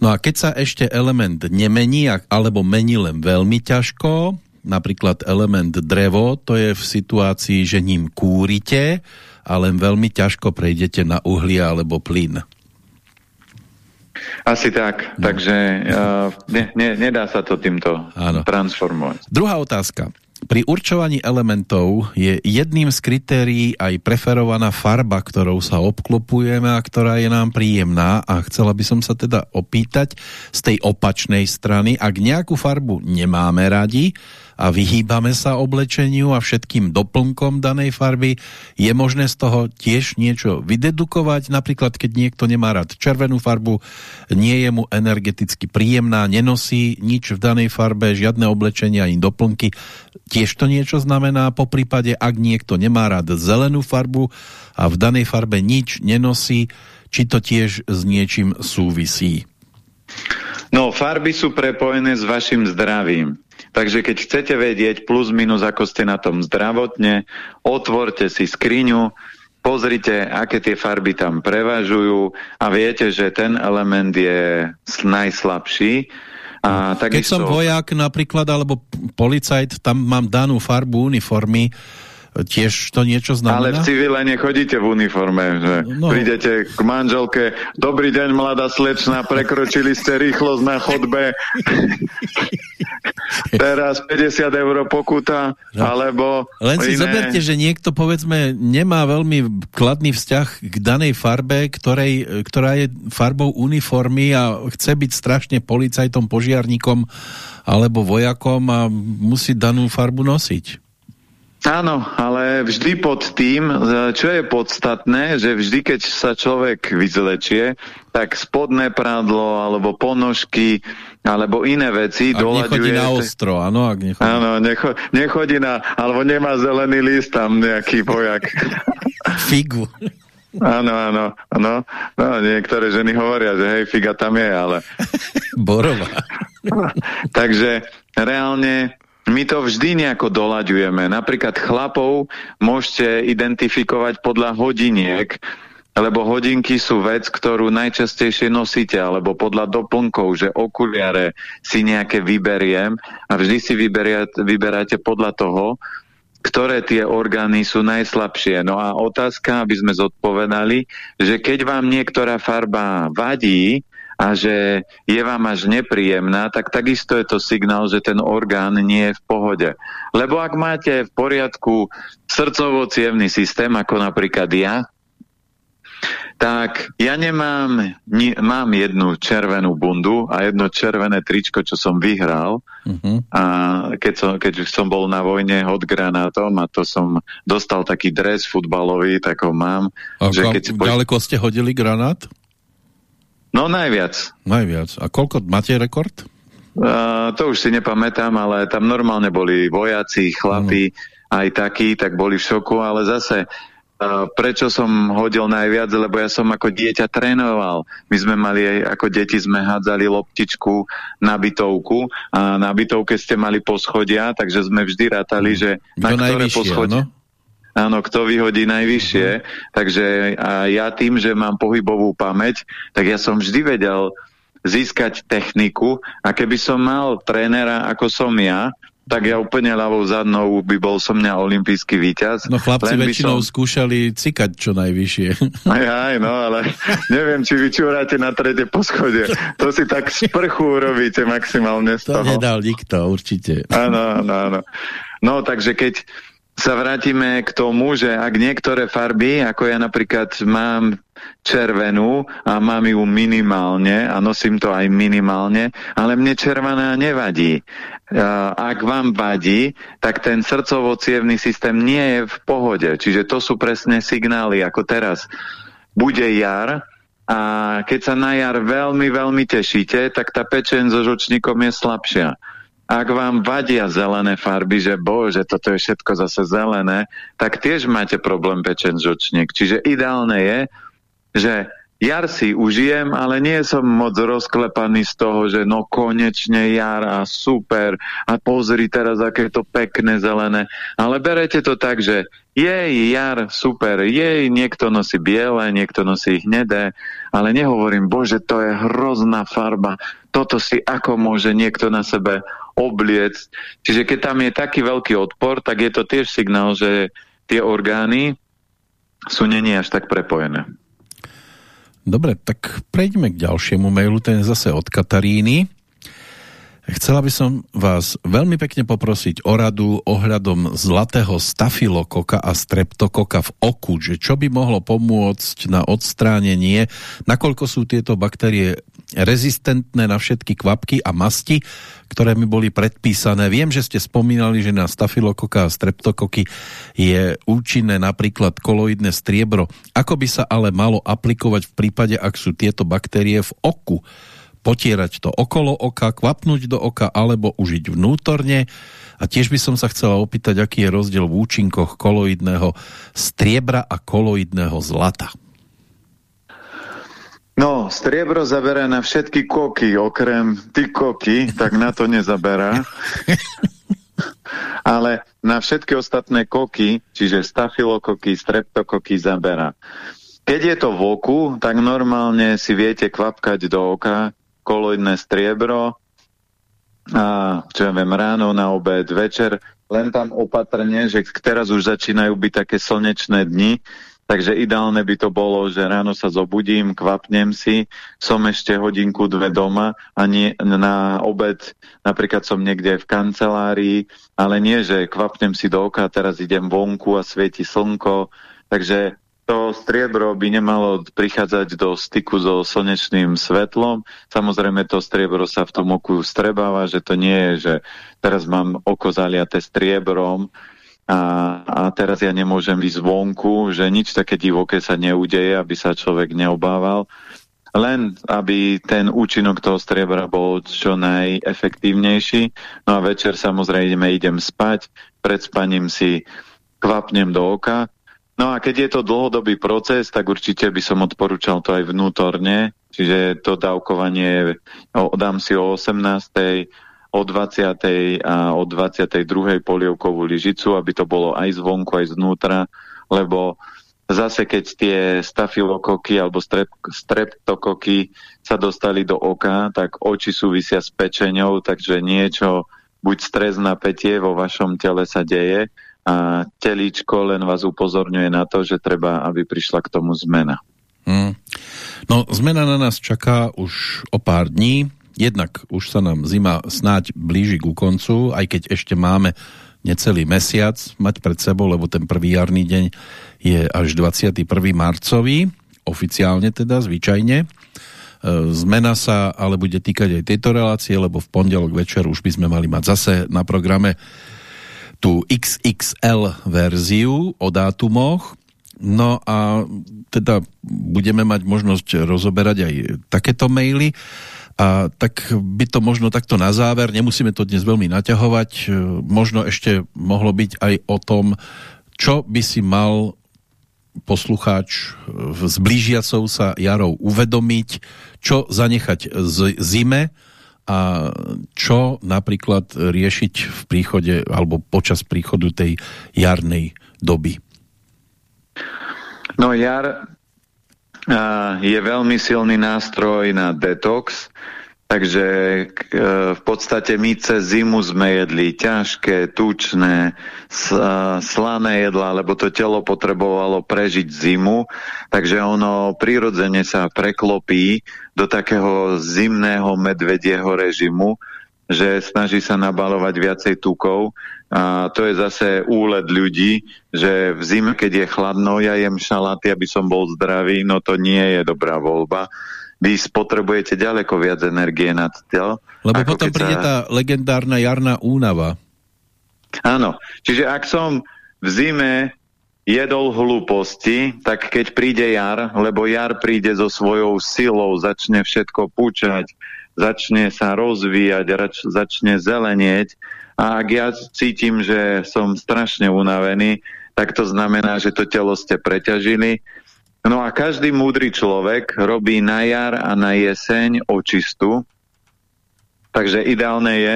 No a keď sa ešte element nemení, alebo mení len veľmi ťažko, napríklad element drevo, to je v situácii, že ním kúrite, a len veľmi ťažko prejdete na uhlie alebo plyn. Asi tak, no. takže uh, ne, ne, nedá sa to týmto Áno. transformovať. Druhá otázka. Pri určovaní elementov je jedným z kritérií aj preferovaná farba, ktorou sa obklopujeme a ktorá je nám príjemná a chcela by som sa teda opýtať z tej opačnej strany, ak nejakú farbu nemáme radi, a vyhýbame sa oblečeniu a všetkým doplnkom danej farby. Je možné z toho tiež niečo vydedukovať? Napríklad, keď niekto nemá rád červenú farbu, nie je mu energeticky príjemná, nenosí nič v danej farbe, žiadne oblečenia ani doplnky. Tiež to niečo znamená, po prípade, ak niekto nemá rád zelenú farbu a v danej farbe nič nenosí, či to tiež s niečím súvisí? No, farby sú prepojené s vašim zdravím. Takže keď chcete vedieť plus minus, ako ste na tom zdravotne, otvorte si skriňu, pozrite, aké tie farby tam prevažujú a viete, že ten element je najslabší. A takisto... Keď som vojak napríklad, alebo policajt, tam mám danú farbu uniformy, tiež to niečo znamená? Ale v civile nechodíte v uniforme, že no. prídete k manželke, dobrý deň mladá slečna, prekročili ste rýchlosť na chodbe, teraz 50 eur pokuta, no. alebo Len si iné. zoberte, že niekto povedzme nemá veľmi kladný vzťah k danej farbe, ktorej, ktorá je farbou uniformy a chce byť strašne policajtom, požiarníkom alebo vojakom a musí danú farbu nosiť. Áno, ale vždy pod tým, čo je podstatné, že vždy, keď sa človek vyzlečie, tak spodné prádlo, alebo ponožky, alebo iné veci ak doľaďuje... nechodí na ostro, áno, ak nechodí. Áno, necho, nechodí na... alebo nemá zelený list tam nejaký vojak. Figu. Áno, áno, áno. No, niektoré ženy hovoria, že hej, figa tam je, ale... Borová. Takže reálne my to vždy nejako doľaďujeme. Napríklad chlapov môžete identifikovať podľa hodiniek, lebo hodinky sú vec, ktorú najčastejšie nosíte, alebo podľa doplnkov, že okuliare si nejaké vyberiem a vždy si vyberáte podľa toho, ktoré tie orgány sú najslabšie. No a otázka, aby sme zodpovedali, že keď vám niektorá farba vadí, a že je vám až nepríjemná, tak takisto je to signál, že ten orgán nie je v pohode. Lebo ak máte v poriadku srdcovo systém, ako napríklad ja, tak ja nemám, ni, mám jednu červenú bundu a jedno červené tričko, čo som vyhral. Uh mhm. -huh. A keď som, keď som bol na vojne hod granátom a to som dostal taký dres futbalový, tak ho mám. A že keď si ďaleko ste hodili granát? No najviac. Najviac. A koľko máte rekord? Uh, to už si nepamätám, ale tam normálne boli vojaci, chlapi, uh-huh. aj takí, tak boli v šoku, ale zase uh, prečo som hodil najviac, lebo ja som ako dieťa trénoval. My sme mali aj ako deti sme hádzali loptičku na bytovku a na bytovke ste mali poschodia, takže sme vždy rátali, že Kto na ktoré poschodie... No? Áno, kto vyhodí najvyššie. -huh. Takže a ja tým, že mám pohybovú pamäť, tak ja som vždy vedel získať techniku a keby som mal trénera ako som ja, tak ja úplne ľavou zadnou by bol som mňa olimpijský víťaz. No chlapci väčšinou som... skúšali cikať čo najvyššie. Aj, aj, no ale neviem, či vyčúrate na tretie poschodie. To si tak sprchu urobíte maximálne z to toho. To nedal nikto, určite. Áno, áno, áno. No, takže keď sa vrátime k tomu, že ak niektoré farby, ako ja napríklad mám červenú a mám ju minimálne a nosím to aj minimálne, ale mne červená nevadí. Ak vám vadí, tak ten srdcovo systém nie je v pohode. Čiže to sú presne signály, ako teraz. Bude jar, a keď sa na jar veľmi, veľmi tešíte, tak tá pečen so žočníkom je slabšia. Ak vám vadia zelené farby, že bože, toto je všetko zase zelené, tak tiež máte problém pečen žočník. Čiže ideálne je, že jar si užijem, ale nie som moc rozklepaný z toho, že no konečne jar a super a pozri teraz, aké to pekné zelené. Ale berete to tak, že jej jar, super, jej niekto nosí biele, niekto nosí hnedé, ale nehovorím, bože, to je hrozná farba, toto si ako môže niekto na sebe obliec. Čiže keď tam je taký veľký odpor, tak je to tiež signál, že tie orgány sú není až tak prepojené. Dobre, tak prejdeme k ďalšiemu mailu, ten je zase od Kataríny. Chcela by som vás veľmi pekne poprosiť o radu ohľadom zlatého stafilokoka a streptokoka v oku, že čo by mohlo pomôcť na odstránenie, nakoľko sú tieto baktérie rezistentné na všetky kvapky a masti, ktoré mi boli predpísané. Viem, že ste spomínali, že na stafilokoka a streptokoky je účinné napríklad koloidné striebro. Ako by sa ale malo aplikovať v prípade, ak sú tieto baktérie v oku? Potierať to okolo oka, kvapnúť do oka alebo užiť vnútorne? A tiež by som sa chcela opýtať, aký je rozdiel v účinkoch koloidného striebra a koloidného zlata. No, striebro zabera na všetky koky, okrem ty koky, tak na to nezaberá. Ale na všetky ostatné koky, čiže stafilokoky, streptokoky zabera. Keď je to v oku, tak normálne si viete kvapkať do oka koloidné striebro a čo ja viem, ráno, na obed, večer, len tam opatrne, že teraz už začínajú byť také slnečné dni, Takže ideálne by to bolo, že ráno sa zobudím, kvapnem si, som ešte hodinku, dve doma a nie, na obed, napríklad som niekde v kancelárii, ale nie, že kvapnem si do oka, teraz idem vonku a svieti slnko. Takže to striebro by nemalo prichádzať do styku so slnečným svetlom. Samozrejme to striebro sa v tom oku strebáva, že to nie je, že teraz mám oko zaliate striebrom, a, a teraz ja nemôžem ísť vonku, že nič také divoké sa neudeje, aby sa človek neobával. Len aby ten účinok toho striebra bol čo najefektívnejší. No a večer samozrejme idem spať, pred spaním si kvapnem do oka. No a keď je to dlhodobý proces, tak určite by som odporúčal to aj vnútorne, čiže to dávkovanie dám si o 18 o 20. a o 22. polievkovú lyžicu, aby to bolo aj zvonku, aj znútra, lebo zase keď tie stafilokoky alebo strep, streptokoky sa dostali do oka, tak oči súvisia s pečenou, takže niečo, buď stres napätie vo vašom tele sa deje a telíčko len vás upozorňuje na to, že treba, aby prišla k tomu zmena. Hmm. No, zmena na nás čaká už o pár dní jednak už sa nám zima snáď blíži ku koncu, aj keď ešte máme necelý mesiac mať pred sebou, lebo ten prvý jarný deň je až 21. marcový, oficiálne teda, zvyčajne. E, zmena sa ale bude týkať aj tejto relácie, lebo v pondelok večer už by sme mali mať zase na programe tú XXL verziu o dátumoch. No a teda budeme mať možnosť rozoberať aj takéto maily. A tak by to možno takto na záver, nemusíme to dnes veľmi naťahovať, e, možno ešte mohlo byť aj o tom, čo by si mal poslucháč v zblížiacou sa jarou uvedomiť, čo zanechať z zime a čo napríklad riešiť v príchode alebo počas príchodu tej jarnej doby. No jar je veľmi silný nástroj na detox, takže e, v podstate my cez zimu sme jedli ťažké, tučné, slané jedla, lebo to telo potrebovalo prežiť zimu, takže ono prirodzene sa preklopí do takého zimného medvedieho režimu, že snaží sa nabalovať viacej tukov a to je zase úled ľudí, že v zime, keď je chladno, ja jem šaláty, aby som bol zdravý, no to nie je dobrá voľba. Vy spotrebujete ďaleko viac energie na telo. Lebo potom príde sa... tá legendárna jarná únava. Áno, čiže ak som v zime jedol hlúposti, tak keď príde jar, lebo jar príde so svojou silou, začne všetko púčať, začne sa rozvíjať, začne zelenieť, a ak ja cítim, že som strašne unavený, tak to znamená, že to telo ste preťažili. No a každý múdry človek robí na jar a na jeseň očistu. Takže ideálne je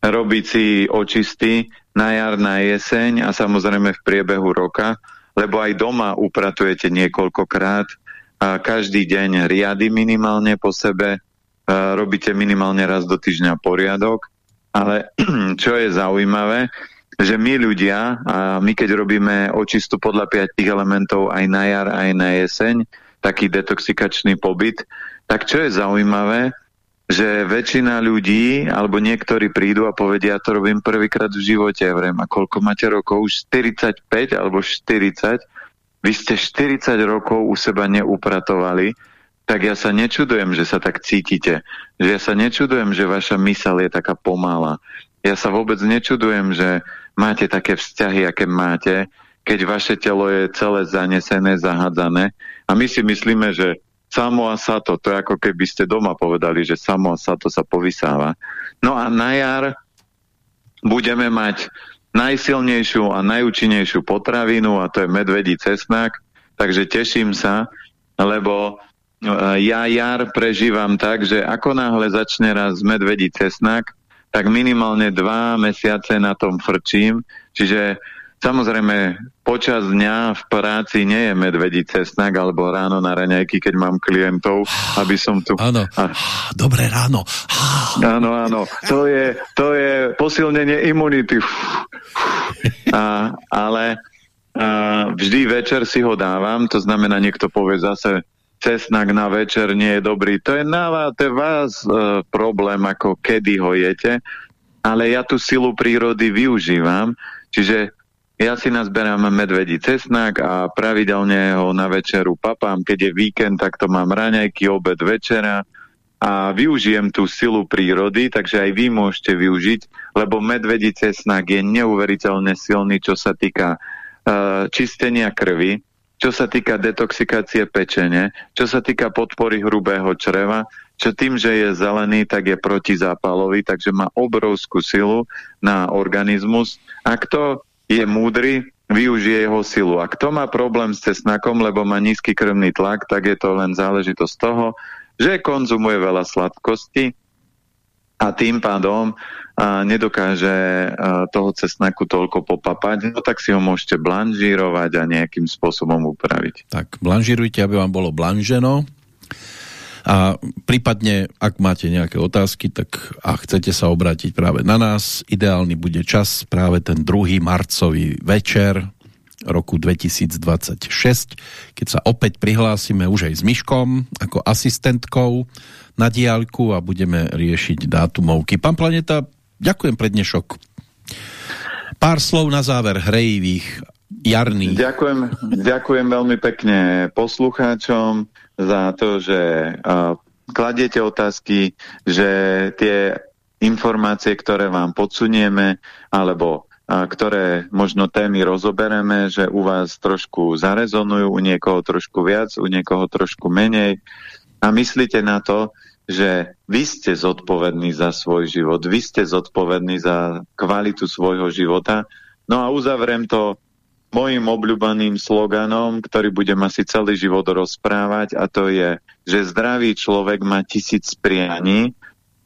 robiť si očisty na jar, na jeseň a samozrejme v priebehu roka, lebo aj doma upratujete niekoľkokrát a každý deň riady minimálne po sebe, robíte minimálne raz do týždňa poriadok ale čo je zaujímavé, že my ľudia, a my keď robíme očistu podľa piatich elementov aj na jar, aj na jeseň, taký detoxikačný pobyt, tak čo je zaujímavé, že väčšina ľudí, alebo niektorí prídu a povedia, ja to robím prvýkrát v živote, vrem, a koľko máte rokov? Už 45 alebo 40? Vy ste 40 rokov u seba neupratovali, tak ja sa nečudujem, že sa tak cítite. Že ja sa nečudujem, že vaša mysel je taká pomalá. Ja sa vôbec nečudujem, že máte také vzťahy, aké máte, keď vaše telo je celé zanesené, zahadzané. A my si myslíme, že samo a sato, to je ako keby ste doma povedali, že samo a sato sa povysáva. No a na jar budeme mať najsilnejšiu a najúčinnejšiu potravinu a to je medvedí cesnak, takže teším sa, lebo ja jar prežívam tak, že ako náhle začne raz medvedí cesnak, tak minimálne dva mesiace na tom frčím. Čiže samozrejme počas dňa v práci nie je medvedí cesnak alebo ráno na raňajky, keď mám klientov, aby som tu... Áno, a... dobré ráno. Áno, áno. To je, to je posilnenie imunity. A, ale a vždy večer si ho dávam, to znamená, niekto povie zase, cesnak na večer nie je dobrý. To je na vás e, problém, ako kedy ho jete, ale ja tú silu prírody využívam, čiže ja si nazberám medvedí cesnak a pravidelne ho na večeru papám. Keď je víkend, tak to mám raňajky, obed, večera a využijem tú silu prírody, takže aj vy môžete využiť, lebo medvedí cesnak je neuveriteľne silný, čo sa týka uh, čistenia krvi, čo sa týka detoxikácie pečene, čo sa týka podpory hrubého čreva, čo tým, že je zelený, tak je protizápalový, takže má obrovskú silu na organizmus. A kto je múdry, využije jeho silu. A kto má problém s cesnakom, lebo má nízky krvný tlak, tak je to len záležitosť toho, že konzumuje veľa sladkosti a tým pádom nedokáže toho cesnaku toľko popapať, no tak si ho môžete blanžírovať a nejakým spôsobom upraviť. Tak, blanžírujte, aby vám bolo blanženo. A prípadne, ak máte nejaké otázky, tak a chcete sa obrátiť práve na nás, ideálny bude čas práve ten 2. marcový večer roku 2026, keď sa opäť prihlásime už aj s Myškom ako asistentkou na diálku a budeme riešiť dátumovky. Pán Planeta, Ďakujem pre dnešok. Pár slov na záver hrejivých, jarných. Ďakujem, ďakujem veľmi pekne poslucháčom za to, že uh, kladiete otázky, že tie informácie, ktoré vám podsunieme, alebo ktoré možno témy rozobereme, že u vás trošku zarezonujú, u niekoho trošku viac, u niekoho trošku menej. A myslíte na to, že vy ste zodpovední za svoj život, vy ste zodpovední za kvalitu svojho života. No a uzavriem to mojim obľúbeným sloganom, ktorý budem asi celý život rozprávať a to je, že zdravý človek má tisíc prianí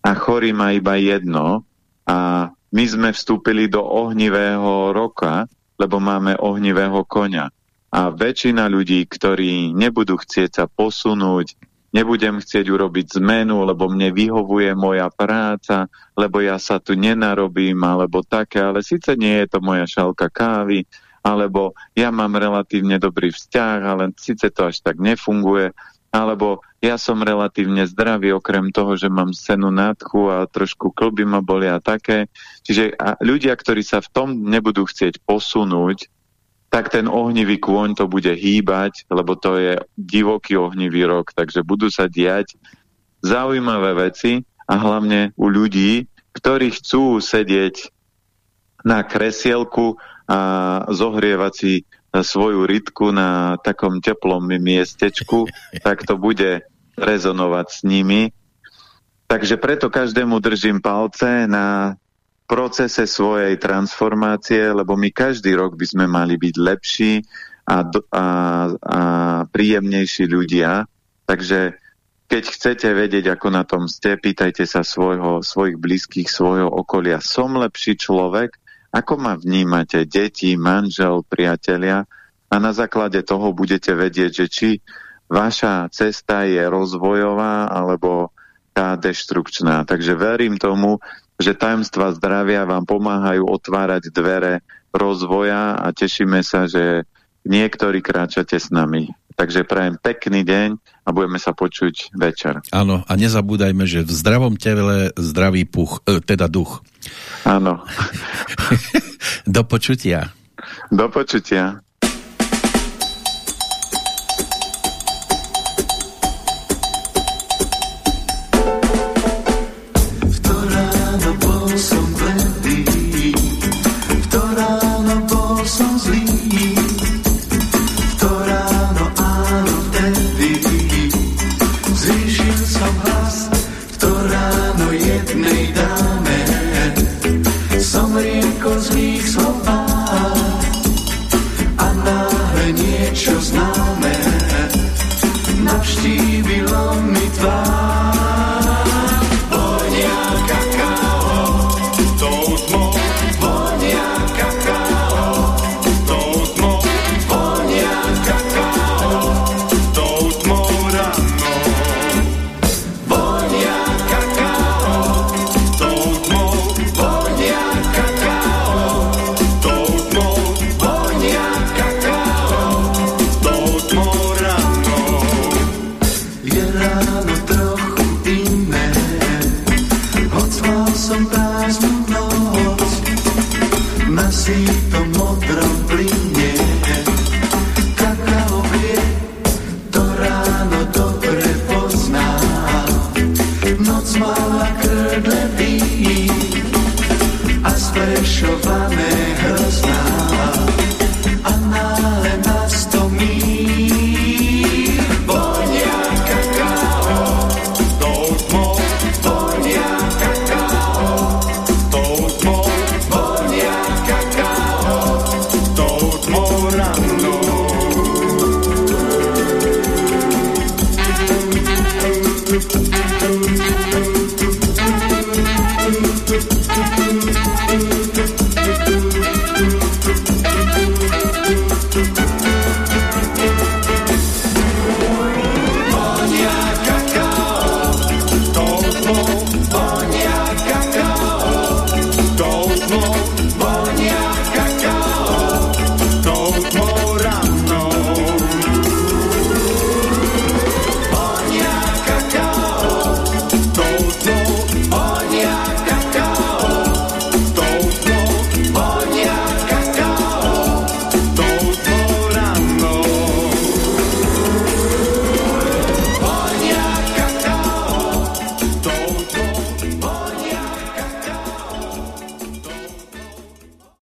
a chorý má iba jedno a my sme vstúpili do ohnivého roka, lebo máme ohnivého konia. A väčšina ľudí, ktorí nebudú chcieť sa posunúť, nebudem chcieť urobiť zmenu, lebo mne vyhovuje moja práca, lebo ja sa tu nenarobím, alebo také, ale síce nie je to moja šalka kávy, alebo ja mám relatívne dobrý vzťah, ale síce to až tak nefunguje, alebo ja som relatívne zdravý, okrem toho, že mám senu nádchu a trošku klby ma a také. Čiže a ľudia, ktorí sa v tom nebudú chcieť posunúť, tak ten ohnivý kôň to bude hýbať, lebo to je divoký ohnivý rok, takže budú sa diať zaujímavé veci a hlavne u ľudí, ktorí chcú sedieť na kresielku a zohrievať si svoju rytku na takom teplom miestečku, tak to bude rezonovať s nimi. Takže preto každému držím palce na procese svojej transformácie, lebo my každý rok by sme mali byť lepší a, a, a príjemnejší ľudia. Takže keď chcete vedieť, ako na tom ste, pýtajte sa svojho, svojich blízkych, svojho okolia. Som lepší človek? Ako ma vnímate? Deti, manžel, priatelia? A na základe toho budete vedieť, že či vaša cesta je rozvojová alebo tá deštrukčná. Takže verím tomu, že tajomstva zdravia vám pomáhajú otvárať dvere rozvoja a tešíme sa, že niektorí kráčate s nami. Takže prajem pekný deň a budeme sa počuť večer. Áno, a nezabúdajme, že v zdravom tele zdravý puch, e, teda duch. Áno. Do počutia. Do počutia.